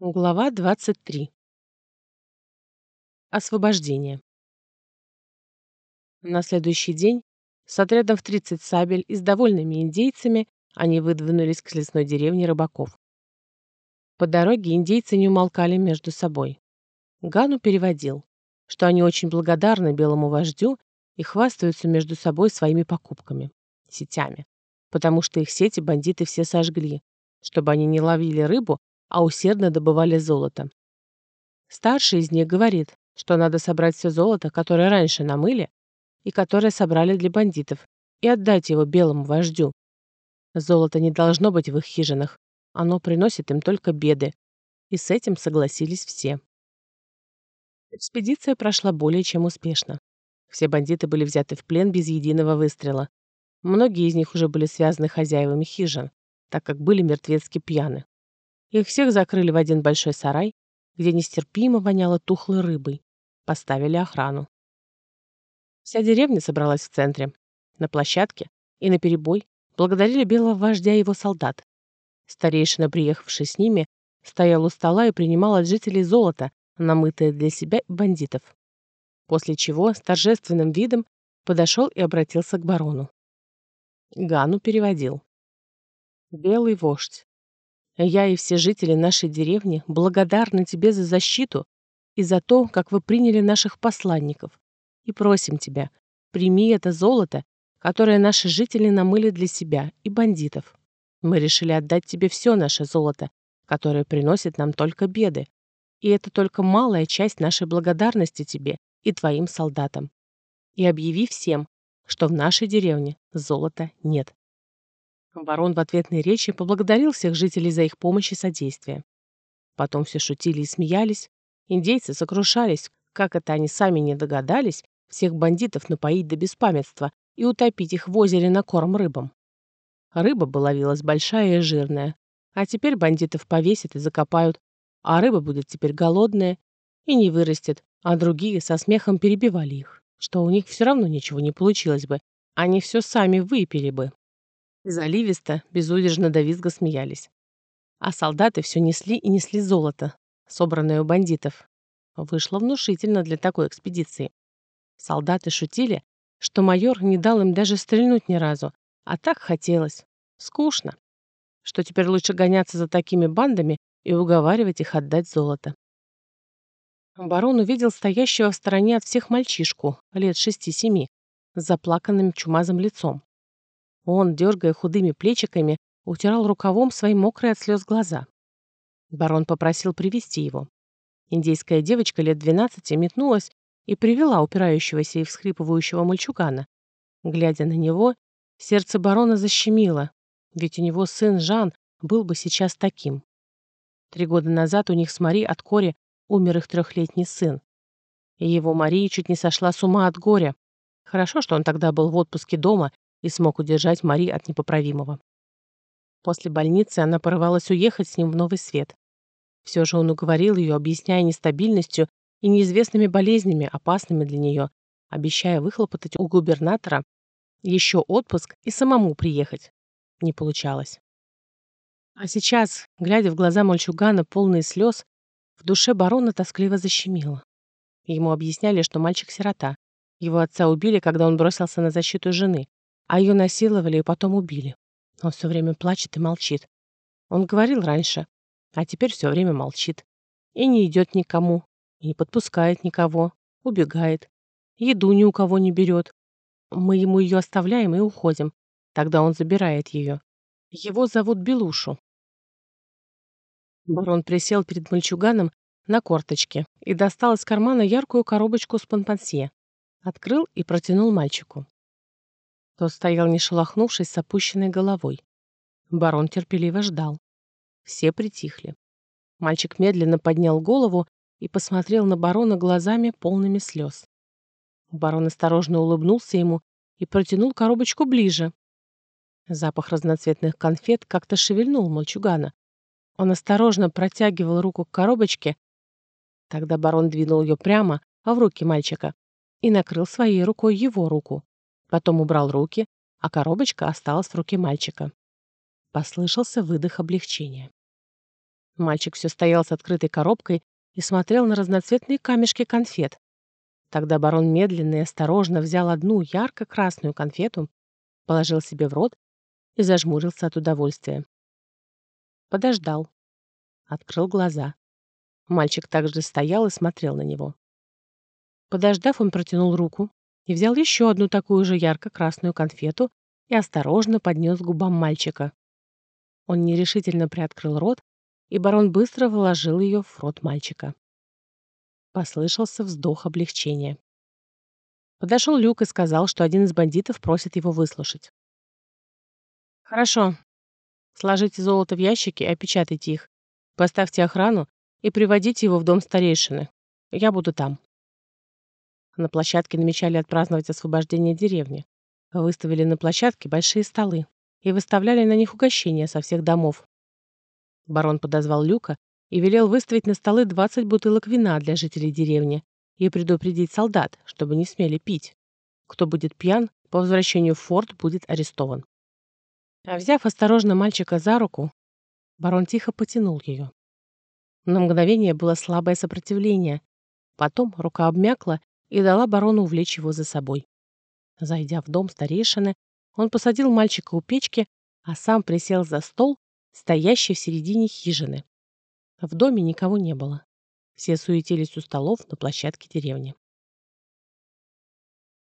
Глава 23. Освобождение. На следующий день с отрядом в 30 сабель и с довольными индейцами они выдвинулись к лесной деревне рыбаков. По дороге индейцы не умолкали между собой. Гану переводил, что они очень благодарны белому вождю и хвастаются между собой своими покупками, сетями, потому что их сети бандиты все сожгли, чтобы они не ловили рыбу, а усердно добывали золото. Старший из них говорит, что надо собрать все золото, которое раньше намыли и которое собрали для бандитов, и отдать его белому вождю. Золото не должно быть в их хижинах, оно приносит им только беды, и с этим согласились все. Экспедиция прошла более чем успешно. Все бандиты были взяты в плен без единого выстрела. Многие из них уже были связаны хозяевами хижин, так как были мертвецки пьяны. Их всех закрыли в один большой сарай, где нестерпимо воняло тухлой рыбой. Поставили охрану. Вся деревня собралась в центре, на площадке и на перебой благодарили белого вождя и его солдат. Старейшина, приехавший с ними, стоял у стола и принимал от жителей золото, намытое для себя бандитов. После чего с торжественным видом подошел и обратился к барону. Гану переводил. «Белый вождь, я и все жители нашей деревни благодарны тебе за защиту и за то, как вы приняли наших посланников. И просим тебя, прими это золото, которое наши жители намыли для себя и бандитов. Мы решили отдать тебе все наше золото, которое приносит нам только беды. И это только малая часть нашей благодарности тебе и твоим солдатам. И объяви всем, что в нашей деревне золота нет. Барон в ответной речи поблагодарил всех жителей за их помощь и содействие. Потом все шутили и смеялись. Индейцы сокрушались, как это они сами не догадались, всех бандитов напоить до беспамятства и утопить их в озере на корм рыбам. Рыба была вилась большая и жирная, а теперь бандитов повесят и закопают, а рыба будет теперь голодная и не вырастет, а другие со смехом перебивали их, что у них все равно ничего не получилось бы, они все сами выпили бы. Заливисто, безудержно до визга смеялись. А солдаты все несли и несли золото, собранное у бандитов. Вышло внушительно для такой экспедиции. Солдаты шутили, что майор не дал им даже стрельнуть ни разу, а так хотелось. Скучно. Что теперь лучше гоняться за такими бандами и уговаривать их отдать золото. Барон увидел стоящего в стороне от всех мальчишку, лет шести-семи, с заплаканным чумазым лицом. Он, дергая худыми плечиками, утирал рукавом свои мокрые от слез глаза. Барон попросил привести его. Индейская девочка лет двенадцати метнулась и привела упирающегося и всхлипывающего мальчугана. Глядя на него, сердце барона защемило, ведь у него сын Жан был бы сейчас таким. Три года назад у них с Мари от кори умер их трехлетний сын. И его Мария чуть не сошла с ума от горя. Хорошо, что он тогда был в отпуске дома и смог удержать Мари от непоправимого. После больницы она порывалась уехать с ним в новый свет. Все же он уговорил ее, объясняя нестабильностью и неизвестными болезнями, опасными для нее, обещая выхлопотать у губернатора еще отпуск и самому приехать. Не получалось. А сейчас, глядя в глаза мальчугана, полные слез, в душе барона тоскливо защемило. Ему объясняли, что мальчик сирота. Его отца убили, когда он бросился на защиту жены а ее насиловали и потом убили. Он все время плачет и молчит. Он говорил раньше, а теперь все время молчит. И не идет никому, и не подпускает никого, убегает. Еду ни у кого не берет. Мы ему ее оставляем и уходим. Тогда он забирает ее. Его зовут Белушу. Барон присел перед мальчуганом на корточке и достал из кармана яркую коробочку с панпансье. Открыл и протянул мальчику. Тот стоял, не шелохнувшись, с опущенной головой. Барон терпеливо ждал. Все притихли. Мальчик медленно поднял голову и посмотрел на барона глазами, полными слез. Барон осторожно улыбнулся ему и протянул коробочку ближе. Запах разноцветных конфет как-то шевельнул мальчугана. Он осторожно протягивал руку к коробочке. Тогда барон двинул ее прямо, а в руки мальчика, и накрыл своей рукой его руку. Потом убрал руки, а коробочка осталась в руке мальчика. Послышался выдох облегчения. Мальчик все стоял с открытой коробкой и смотрел на разноцветные камешки конфет. Тогда барон медленно и осторожно взял одну ярко-красную конфету, положил себе в рот и зажмурился от удовольствия. Подождал. Открыл глаза. Мальчик также стоял и смотрел на него. Подождав, он протянул руку и взял еще одну такую же ярко-красную конфету и осторожно поднес к губам мальчика. Он нерешительно приоткрыл рот, и барон быстро вложил ее в рот мальчика. Послышался вздох облегчения. Подошел Люк и сказал, что один из бандитов просит его выслушать. «Хорошо. Сложите золото в ящики и опечатайте их. Поставьте охрану и приводите его в дом старейшины. Я буду там». На площадке намечали отпраздновать освобождение деревни. Выставили на площадке большие столы и выставляли на них угощения со всех домов. Барон подозвал Люка и велел выставить на столы 20 бутылок вина для жителей деревни и предупредить солдат, чтобы не смели пить. Кто будет пьян, по возвращению в форт будет арестован. А взяв осторожно мальчика за руку, барон тихо потянул ее. На мгновение было слабое сопротивление. Потом рука обмякла и дала барону увлечь его за собой. Зайдя в дом старейшины, он посадил мальчика у печки, а сам присел за стол, стоящий в середине хижины. В доме никого не было. Все суетились у столов на площадке деревни.